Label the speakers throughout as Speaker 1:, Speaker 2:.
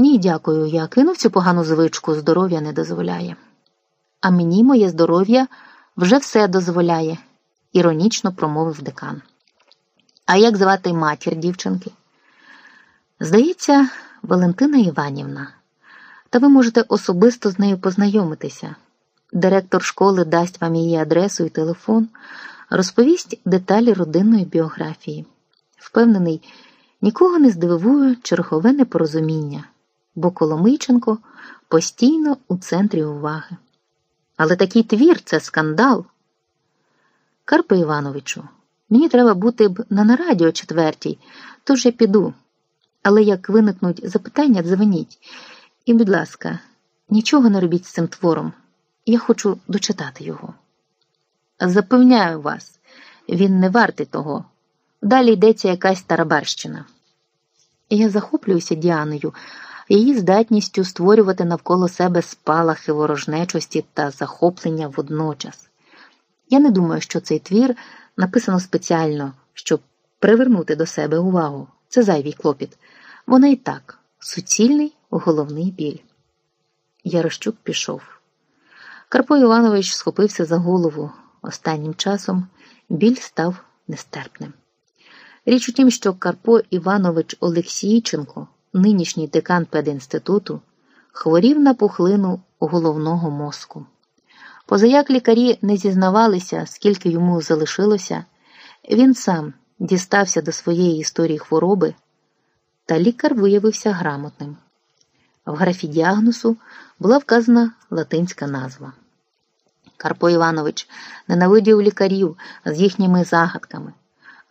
Speaker 1: Ні, дякую, я кинув цю погану звичку, здоров'я не дозволяє. А мені моє здоров'я вже все дозволяє, іронічно промовив декан. А як звати матір дівчинки? Здається, Валентина Іванівна. Та ви можете особисто з нею познайомитися. Директор школи дасть вам її адресу і телефон, розповість деталі родинної біографії. Впевнений, нікого не здивує чергове непорозуміння, бо Коломийченко постійно у центрі уваги. Але такий твір це скандал. Карпе Івановичу, мені треба бути б на нараді о четвертій, тож я піду. Але як виникнуть запитання, дзвоніть. І, будь ласка, нічого не робіть з цим твором. Я хочу дочитати його. Запевняю вас, він не вартий того. Далі йдеться якась тарабарщина. Я захоплююся Діаною, її здатністю створювати навколо себе спалахи ворожнечості та захоплення водночас. Я не думаю, що цей твір написано спеціально, щоб привернути до себе увагу. Це зайвий клопіт. Вона і так суцільний головний біль. Ярощук пішов. Карпо Іванович схопився за голову. Останнім часом біль став нестерпним. Річ у тім, що Карпо Іванович Олексійченко, нинішній декан пединституту, хворів на пухлину головного мозку. Позаяк лікарі не зізнавалися, скільки йому залишилося, він сам дістався до своєї історії хвороби, та лікар виявився грамотним. В графі діагнозу була вказана латинська назва. Карпо Іванович ненавидів лікарів з їхніми загадками,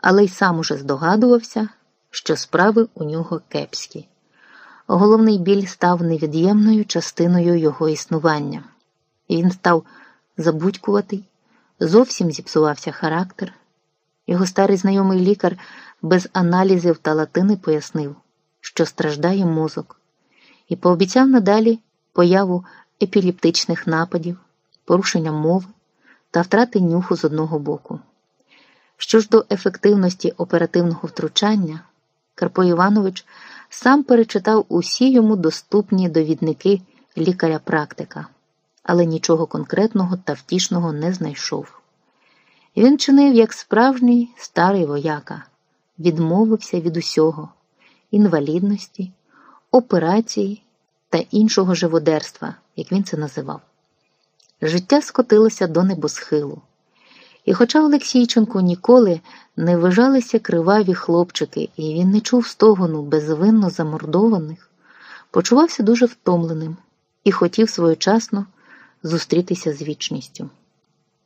Speaker 1: але й сам уже здогадувався, що справи у нього кепські. Головний біль став невід'ємною частиною його існування, він став забудькуватий, зовсім зіпсувався характер. Його старий знайомий лікар без аналізів та латини пояснив, що страждає мозок, і пообіцяв надалі появу епіліптичних нападів, порушення мови та втрати нюху з одного боку. Що ж до ефективності оперативного втручання, Карпо Іванович сам перечитав усі йому доступні довідники лікаря-практика, але нічого конкретного та втішного не знайшов. Він чинив як справжній старий вояка, відмовився від усього інвалідності, операції та іншого живодерства, як він це називав. Життя скотилося до небосхилу. І хоча Олексійченку ніколи не вижалися криваві хлопчики, і він не чув стогону безвинно замордованих, почувався дуже втомленим і хотів своєчасно зустрітися з вічністю.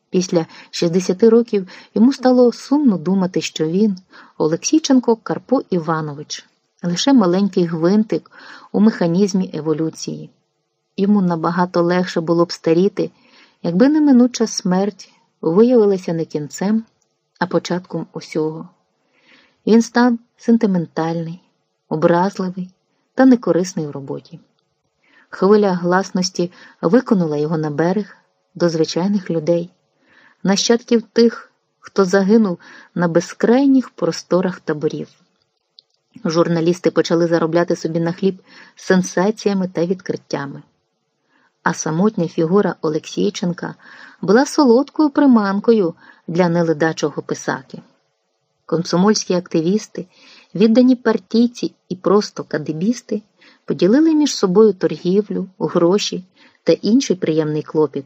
Speaker 1: Після 60 років йому стало сумно думати, що він, Олексійченко Карпо Іванович, лише маленький гвинтик у механізмі еволюції. Йому набагато легше було б старіти, якби неминуча смерть виявилася не кінцем, а початком усього. Він став сентиментальний, образливий та некорисний в роботі. Хвиля гласності виконала його на берег до звичайних людей, нащадків тих, хто загинув на безкрайніх просторах таборів. Журналісти почали заробляти собі на хліб сенсаціями та відкриттями. А самотня фігура Олексійченка була солодкою приманкою для неледачого писаки. Комсомольські активісти, віддані партійці і просто кадебісти поділили між собою торгівлю, гроші та інший приємний клопіт.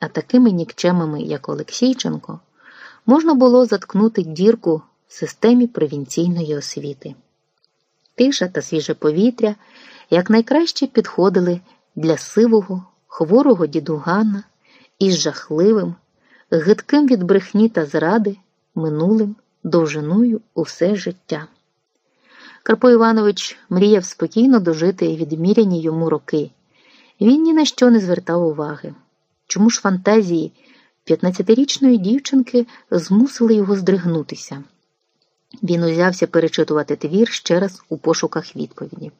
Speaker 1: А такими нікчемами, як Олексійченко, можна було заткнути дірку в системі провінційної освіти. Тиша та свіже повітря якнайкраще підходили для сивого, хворого дідугана із жахливим, гидким від брехні та зради, минулим довжиною усе життя. Карпо Іванович мріяв спокійно дожити відміряні йому роки. Він ні на що не звертав уваги. Чому ж фантазії 15-річної дівчинки змусили його здригнутися? Він узявся перечитувати твір ще раз у пошуках відповіді.